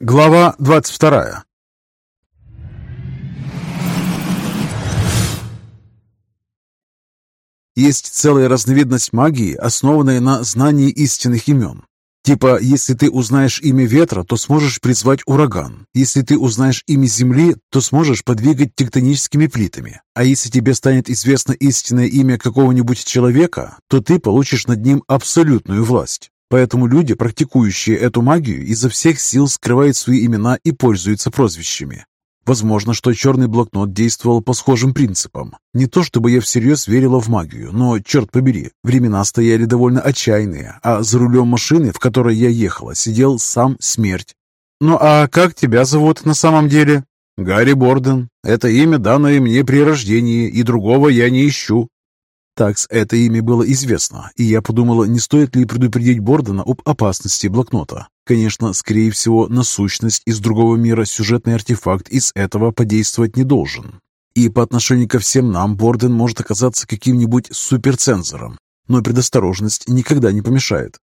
Глава 22 Есть целая разновидность магии, основанная на знании истинных имен. Типа, если ты узнаешь имя ветра, то сможешь призвать ураган. Если ты узнаешь имя земли, то сможешь подвигать тектоническими плитами. А если тебе станет известно истинное имя какого-нибудь человека, то ты получишь над ним абсолютную власть. Поэтому люди, практикующие эту магию, изо всех сил скрывают свои имена и пользуются прозвищами. Возможно, что черный блокнот действовал по схожим принципам. Не то чтобы я всерьез верила в магию, но, черт побери, времена стояли довольно отчаянные, а за рулем машины, в которой я ехала, сидел сам смерть. «Ну а как тебя зовут на самом деле?» «Гарри Борден. Это имя, данное мне при рождении, и другого я не ищу». Такс это имя было известно, и я подумала, не стоит ли предупредить Бордена об опасности блокнота. Конечно, скорее всего, на сущность из другого мира сюжетный артефакт из этого подействовать не должен. И по отношению ко всем нам Борден может оказаться каким-нибудь суперцензором, но предосторожность никогда не помешает.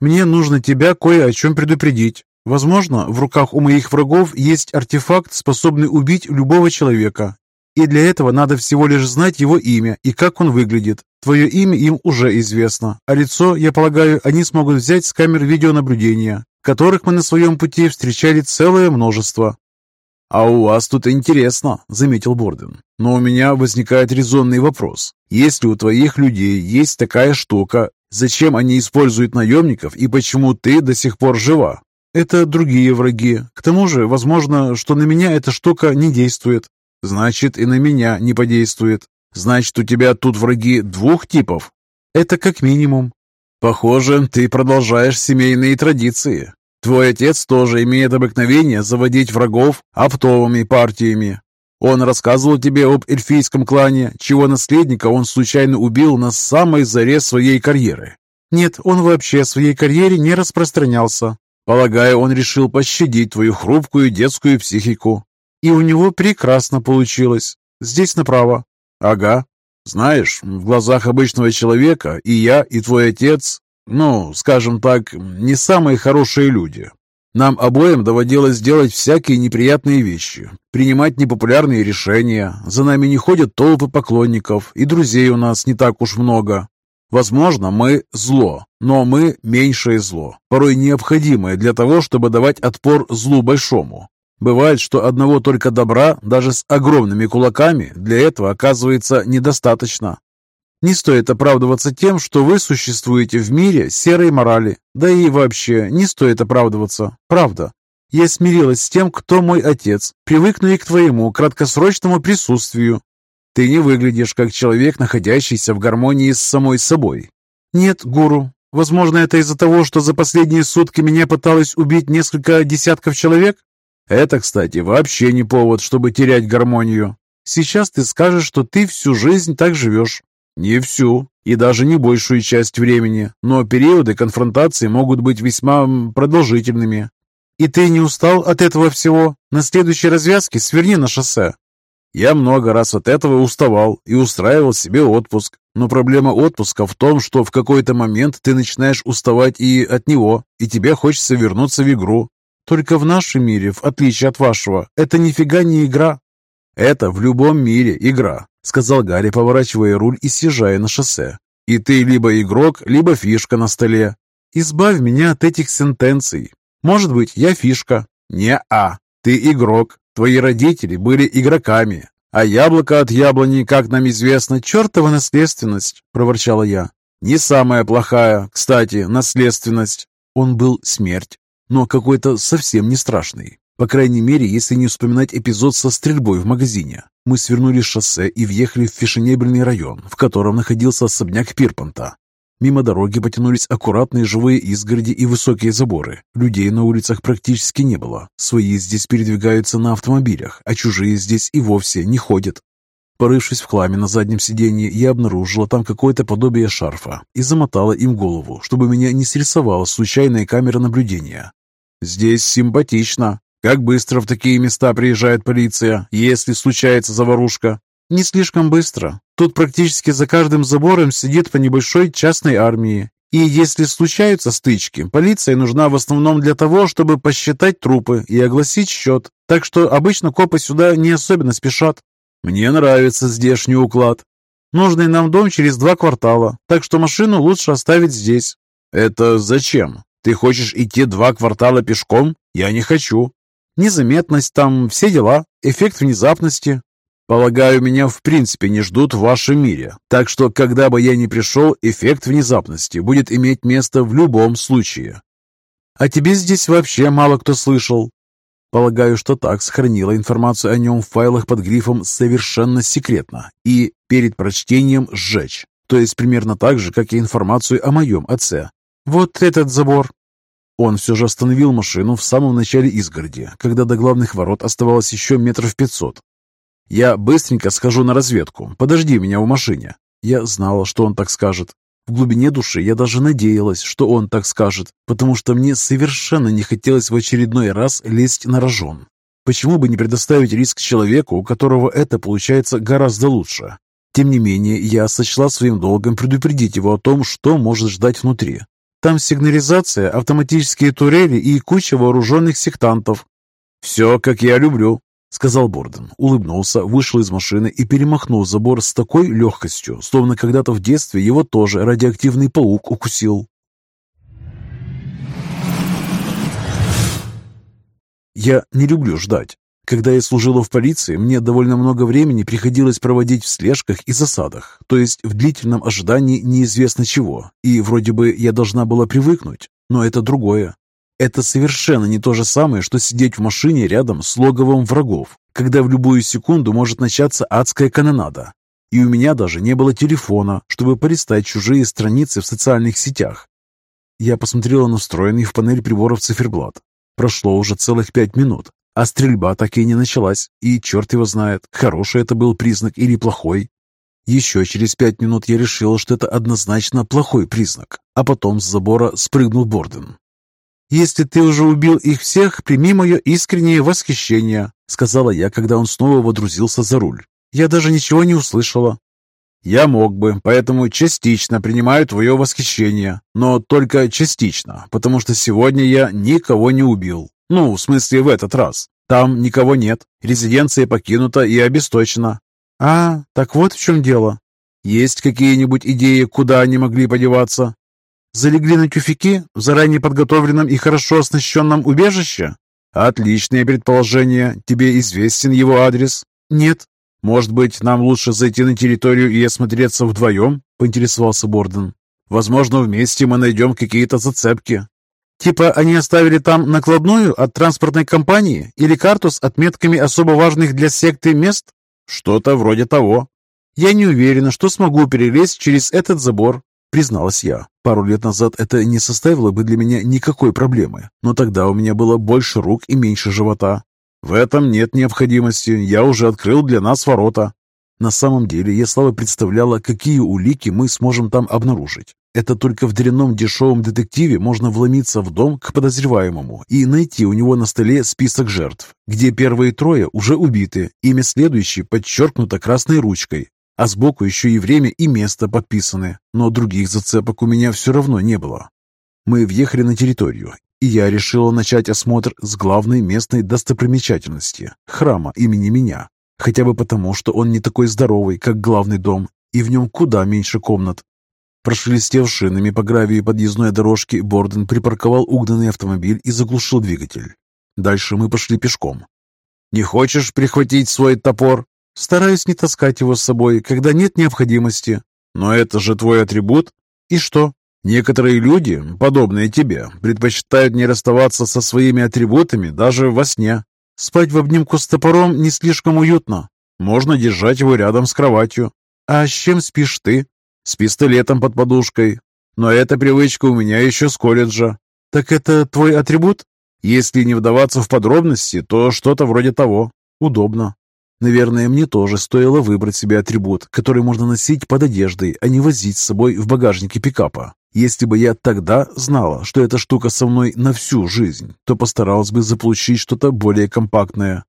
«Мне нужно тебя кое о чем предупредить. Возможно, в руках у моих врагов есть артефакт, способный убить любого человека, и для этого надо всего лишь знать его имя и как он выглядит. Твое имя им уже известно, а лицо, я полагаю, они смогут взять с камер видеонаблюдения, которых мы на своем пути встречали целое множество». «А у вас тут интересно», — заметил Борден. «Но у меня возникает резонный вопрос. Если у твоих людей есть такая штука, зачем они используют наемников и почему ты до сих пор жива?» «Это другие враги. К тому же, возможно, что на меня эта штука не действует. Значит, и на меня не подействует. Значит, у тебя тут враги двух типов? Это как минимум. Похоже, ты продолжаешь семейные традиции. Твой отец тоже имеет обыкновение заводить врагов оптовыми партиями. Он рассказывал тебе об эльфийском клане, чего наследника он случайно убил на самой заре своей карьеры. Нет, он вообще о своей карьере не распространялся. Полагаю, он решил пощадить твою хрупкую детскую психику. И у него прекрасно получилось. Здесь направо. Ага. Знаешь, в глазах обычного человека и я, и твой отец, ну, скажем так, не самые хорошие люди. Нам обоим доводилось делать всякие неприятные вещи, принимать непопулярные решения. За нами не ходят толпы поклонников, и друзей у нас не так уж много. Возможно, мы зло, но мы меньшее зло, порой необходимое для того, чтобы давать отпор злу большому. Бывает, что одного только добра, даже с огромными кулаками, для этого оказывается недостаточно. Не стоит оправдываться тем, что вы существуете в мире серой морали. Да и вообще, не стоит оправдываться. Правда. Я смирилась с тем, кто мой отец, привыкну и к твоему краткосрочному присутствию. Ты не выглядишь как человек, находящийся в гармонии с самой собой. Нет, гуру, возможно, это из-за того, что за последние сутки меня пыталось убить несколько десятков человек? Это, кстати, вообще не повод, чтобы терять гармонию. Сейчас ты скажешь, что ты всю жизнь так живешь. Не всю, и даже не большую часть времени, но периоды конфронтации могут быть весьма продолжительными. И ты не устал от этого всего? На следующей развязке сверни на шоссе. Я много раз от этого уставал и устраивал себе отпуск. Но проблема отпуска в том, что в какой-то момент ты начинаешь уставать и от него, и тебе хочется вернуться в игру, только в нашем мире, в отличие от вашего, это нифига не игра. Это в любом мире игра, сказал Гарри, поворачивая руль и съезжая на шоссе. И ты либо игрок, либо фишка на столе. Избавь меня от этих сентенций. Может быть, я фишка. Не-а, ты игрок. Твои родители были игроками. А яблоко от яблони, как нам известно, чертова наследственность, проворчала я. Не самая плохая, кстати, наследственность. Он был смерть но какой-то совсем не страшный. По крайней мере, если не вспоминать эпизод со стрельбой в магазине. Мы свернули с шоссе и въехали в фешенебельный район, в котором находился особняк Пирпанта. Мимо дороги потянулись аккуратные живые изгороди и высокие заборы. Людей на улицах практически не было. Свои здесь передвигаются на автомобилях, а чужие здесь и вовсе не ходят. Порывшись в хламе на заднем сиденье, я обнаружила там какое-то подобие шарфа и замотала им голову, чтобы меня не срисовала случайная камера наблюдения. «Здесь симпатично. Как быстро в такие места приезжает полиция, если случается заварушка?» «Не слишком быстро. Тут практически за каждым забором сидит по небольшой частной армии. И если случаются стычки, полиция нужна в основном для того, чтобы посчитать трупы и огласить счет. Так что обычно копы сюда не особенно спешат. Мне нравится здешний уклад. Нужный нам дом через два квартала, так что машину лучше оставить здесь. Это зачем? Ты хочешь идти два квартала пешком? Я не хочу. Незаметность там, все дела, эффект внезапности. Полагаю, меня в принципе не ждут в вашем мире, так что, когда бы я ни пришел, эффект внезапности будет иметь место в любом случае. А тебе здесь вообще мало кто слышал. Полагаю, что так сохранила информацию о нем в файлах под грифом «Совершенно секретно» и перед прочтением «Сжечь». То есть примерно так же, как и информацию о моем отце. Вот этот забор. Он все же остановил машину в самом начале изгороди, когда до главных ворот оставалось еще метров пятьсот. «Я быстренько схожу на разведку. Подожди меня в машине». Я знала, что он так скажет. В глубине души я даже надеялась, что он так скажет, потому что мне совершенно не хотелось в очередной раз лезть на рожон. Почему бы не предоставить риск человеку, у которого это получается гораздо лучше? Тем не менее, я сочла своим долгом предупредить его о том, что может ждать внутри. Там сигнализация, автоматические турели и куча вооруженных сектантов. «Все, как я люблю», сказал Борден, улыбнулся, вышел из машины и перемахнул забор с такой легкостью, словно когда-то в детстве его тоже радиоактивный паук укусил. Я не люблю ждать. Когда я служила в полиции, мне довольно много времени приходилось проводить в слежках и засадах, то есть в длительном ожидании неизвестно чего, и вроде бы я должна была привыкнуть, но это другое. Это совершенно не то же самое, что сидеть в машине рядом с логовом врагов, когда в любую секунду может начаться адская канонада. И у меня даже не было телефона, чтобы полистать чужие страницы в социальных сетях. Я посмотрела на встроенный в панель приборов циферблат. Прошло уже целых пять минут, а стрельба так и не началась, и черт его знает, хороший это был признак или плохой. Еще через пять минут я решила, что это однозначно плохой признак, а потом с забора спрыгнул Борден. «Если ты уже убил их всех, прими мое искреннее восхищение», сказала я, когда он снова водрузился за руль. «Я даже ничего не услышала». «Я мог бы, поэтому частично принимаю твое восхищение, но только частично, потому что сегодня я никого не убил. Ну, в смысле, в этот раз. Там никого нет, резиденция покинута и обесточена». «А, так вот в чем дело. Есть какие-нибудь идеи, куда они могли подеваться?» Залегли на тюфяки в заранее подготовленном и хорошо оснащенном убежище? Отличное предположение. Тебе известен его адрес? Нет. Может быть, нам лучше зайти на территорию и осмотреться вдвоем? Поинтересовался Борден. Возможно, вместе мы найдем какие-то зацепки. Типа они оставили там накладную от транспортной компании или карту с отметками особо важных для секты мест? Что-то вроде того. Я не уверена, что смогу перелезть через этот забор, призналась я. Пару лет назад это не составило бы для меня никакой проблемы, но тогда у меня было больше рук и меньше живота. В этом нет необходимости, я уже открыл для нас ворота. На самом деле я слабо представляла, какие улики мы сможем там обнаружить. Это только в дрянном дешевом детективе можно вломиться в дом к подозреваемому и найти у него на столе список жертв, где первые трое уже убиты, имя следующей подчеркнуто красной ручкой, а сбоку еще и время и место подписаны, но других зацепок у меня все равно не было. Мы въехали на территорию, и я решила начать осмотр с главной местной достопримечательности – храма имени меня. Хотя бы потому, что он не такой здоровый, как главный дом, и в нем куда меньше комнат. Прошелестев шинами по гравии подъездной дорожки, Борден припарковал угнанный автомобиль и заглушил двигатель. Дальше мы пошли пешком. «Не хочешь прихватить свой топор?» Стараюсь не таскать его с собой, когда нет необходимости. Но это же твой атрибут. И что? Некоторые люди, подобные тебе, предпочитают не расставаться со своими атрибутами даже во сне. Спать в обнимку с топором не слишком уютно. Можно держать его рядом с кроватью. А с чем спишь ты? С пистолетом под подушкой. Но эта привычка у меня еще с колледжа. Так это твой атрибут? Если не вдаваться в подробности, то что-то вроде того. Удобно. Наверное, мне тоже стоило выбрать себе атрибут, который можно носить под одеждой, а не возить с собой в багажнике пикапа. Если бы я тогда знала, что эта штука со мной на всю жизнь, то постаралась бы заполучить что-то более компактное.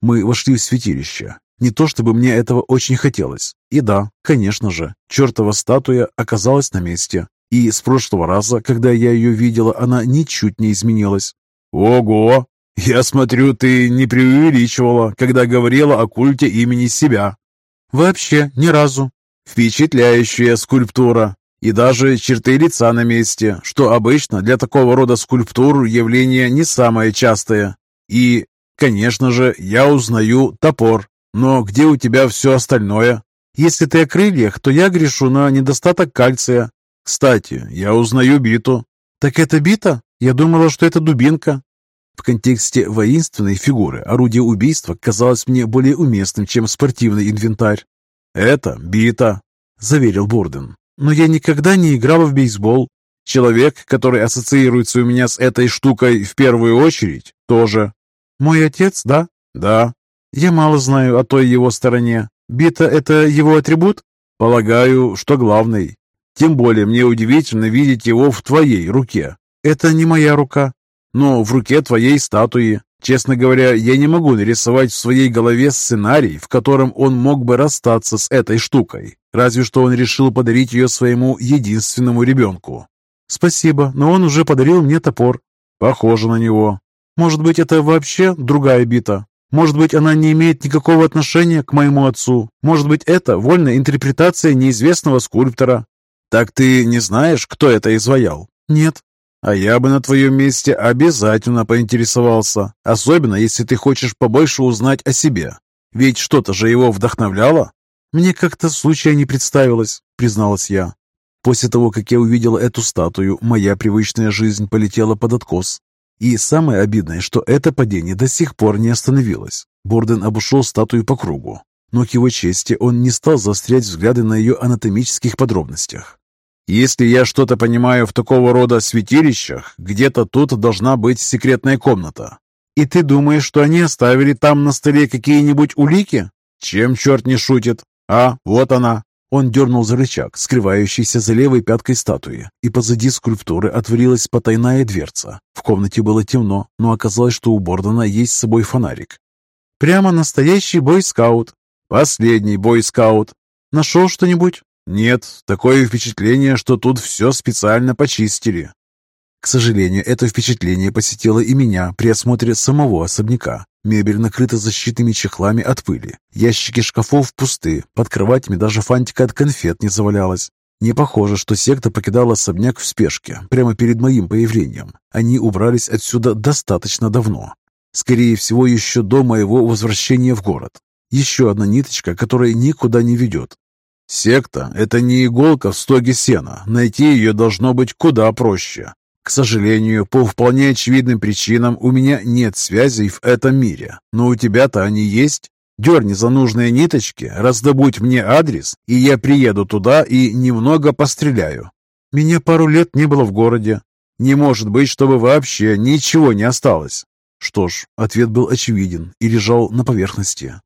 Мы вошли в святилище. Не то чтобы мне этого очень хотелось. И да, конечно же, чертова статуя оказалась на месте. И с прошлого раза, когда я ее видела, она ничуть не изменилась. «Ого! Я смотрю, ты не преувеличивала, когда говорила о культе имени себя». «Вообще, ни разу». «Впечатляющая скульптура. И даже черты лица на месте, что обычно для такого рода скульптур явление не самое частое. И, конечно же, я узнаю топор. Но где у тебя все остальное? Если ты о крыльях, то я грешу на недостаток кальция. Кстати, я узнаю биту. Так это бита? Я думала, что это дубинка. В контексте воинственной фигуры орудие убийства казалось мне более уместным, чем спортивный инвентарь. «Это бита», — заверил Бурден. «Но я никогда не играла в бейсбол. Человек, который ассоциируется у меня с этой штукой в первую очередь, тоже». «Мой отец, да?» «Да». «Я мало знаю о той его стороне. Бита — это его атрибут?» «Полагаю, что главный. Тем более мне удивительно видеть его в твоей руке». «Это не моя рука», но в руке твоей статуи. Честно говоря, я не могу нарисовать в своей голове сценарий, в котором он мог бы расстаться с этой штукой. Разве что он решил подарить ее своему единственному ребенку. Спасибо, но он уже подарил мне топор. Похоже на него. Может быть, это вообще другая бита? Может быть, она не имеет никакого отношения к моему отцу? Может быть, это вольная интерпретация неизвестного скульптора? Так ты не знаешь, кто это изваял? Нет. А я бы на твоем месте обязательно поинтересовался, особенно если ты хочешь побольше узнать о себе. Ведь что-то же его вдохновляло. Мне как-то случая не представилось, призналась я. После того, как я увидела эту статую, моя привычная жизнь полетела под откос. И самое обидное, что это падение до сих пор не остановилось. Борден обошел статую по кругу, но к его чести он не стал заострять взгляды на ее анатомических подробностях. Если я что-то понимаю в такого рода святилищах, где-то тут должна быть секретная комната. И ты думаешь, что они оставили там на столе какие-нибудь улики? Чем черт не шутит? А, вот она. Он дернул за рычаг, скрывающийся за левой пяткой статуи, и позади скульптуры отворилась потайная дверца. В комнате было темно, но оказалось, что у Бордона есть с собой фонарик. «Прямо настоящий бойскаут». «Последний бойскаут». «Нашел что-нибудь?» «Нет, такое впечатление, что тут все специально почистили». К сожалению, это впечатление посетило и меня при осмотре самого особняка. Мебель накрыта защитными чехлами от пыли. Ящики шкафов пусты, под кроватями даже фантика от конфет не завалялась. Не похоже, что секта покидала особняк в спешке, прямо перед моим появлением. Они убрались отсюда достаточно давно. Скорее всего, еще до моего возвращения в город. Еще одна ниточка, которая никуда не ведет. Секта – это не иголка в стоге сена. Найти ее должно быть куда проще. К сожалению, по вполне очевидным причинам у меня нет связей в этом мире. Но у тебя-то они есть. Дерни за нужные ниточки, раздобудь мне адрес, и я приеду туда и немного постреляю. Меня пару лет не было в городе. Не может быть, чтобы вообще ничего не осталось. Что ж, ответ был очевиден и лежал на поверхности.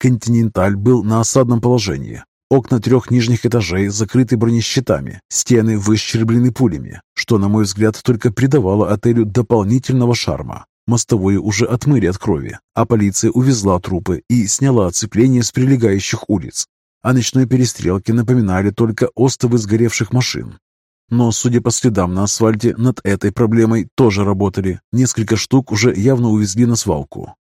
Континенталь был на осадном положении. Окна трех нижних этажей закрыты бронещитами, стены выщерблены пулями, что, на мой взгляд, только придавало отелю дополнительного шарма. Мостовое уже отмыли от крови, а полиция увезла трупы и сняла оцепление с прилегающих улиц. О ночной перестрелке напоминали только остовы сгоревших машин. Но, судя по следам на асфальте, над этой проблемой тоже работали. Несколько штук уже явно увезли на свалку,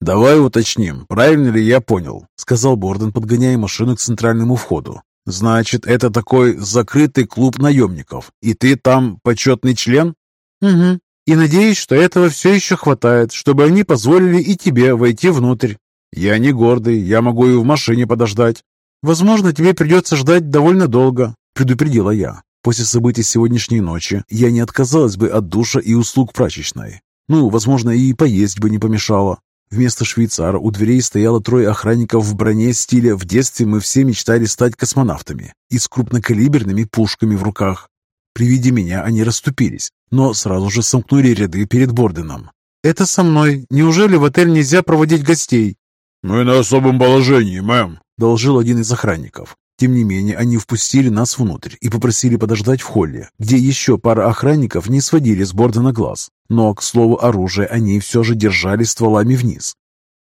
«Давай уточним, правильно ли я понял?» — сказал Борден, подгоняя машину к центральному входу. «Значит, это такой закрытый клуб наемников, и ты там почетный член?» «Угу. И надеюсь, что этого все еще хватает, чтобы они позволили и тебе войти внутрь». «Я не гордый, я могу и в машине подождать». «Возможно, тебе придется ждать довольно долго», — предупредила я. После событий сегодняшней ночи я не отказалась бы от душа и услуг прачечной. Ну, возможно, и поесть бы не помешало. Вместо швейцара у дверей стояло трое охранников в броне стиля «В детстве мы все мечтали стать космонавтами» и с крупнокалиберными пушками в руках. При виде меня они расступились, но сразу же сомкнули ряды перед Борденом. «Это со мной. Неужели в отель нельзя проводить гостей?» «Мы на особом положении, мэм», — доложил один из охранников. Тем не менее, они впустили нас внутрь и попросили подождать в холле, где еще пара охранников не сводили с борда на глаз. Но, к слову, оружие они все же держали стволами вниз.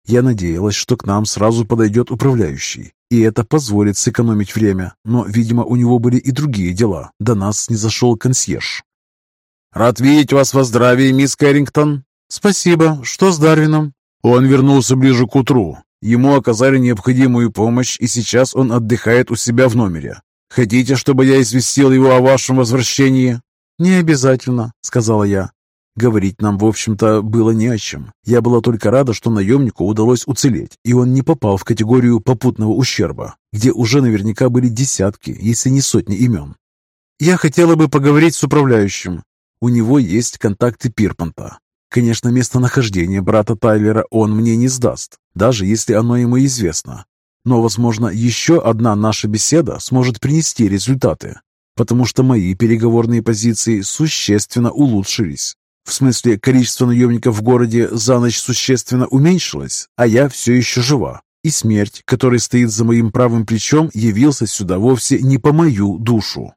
Я надеялась, что к нам сразу подойдет управляющий, и это позволит сэкономить время, но, видимо, у него были и другие дела. До нас не зашел консьерж. «Рад видеть вас во здравии, мисс Кэррингтон». «Спасибо. Что с Дарвином?» Он вернулся ближе к утру. Ему оказали необходимую помощь, и сейчас он отдыхает у себя в номере. Хотите, чтобы я известил его о вашем возвращении?» «Не обязательно», — сказала я. Говорить нам, в общем-то, было не о чем. Я была только рада, что наемнику удалось уцелеть, и он не попал в категорию попутного ущерба, где уже наверняка были десятки, если не сотни имен. Я хотела бы поговорить с управляющим. У него есть контакты Пирпанта. Конечно, местонахождение брата Тайлера он мне не сдаст, даже если оно ему известно. Но, возможно, еще одна наша беседа сможет принести результаты, потому что мои переговорные позиции существенно улучшились. В смысле, количество наемников в городе за ночь существенно уменьшилось, а я все еще жива. И смерть, которая стоит за моим правым плечом, явился сюда вовсе не по мою душу.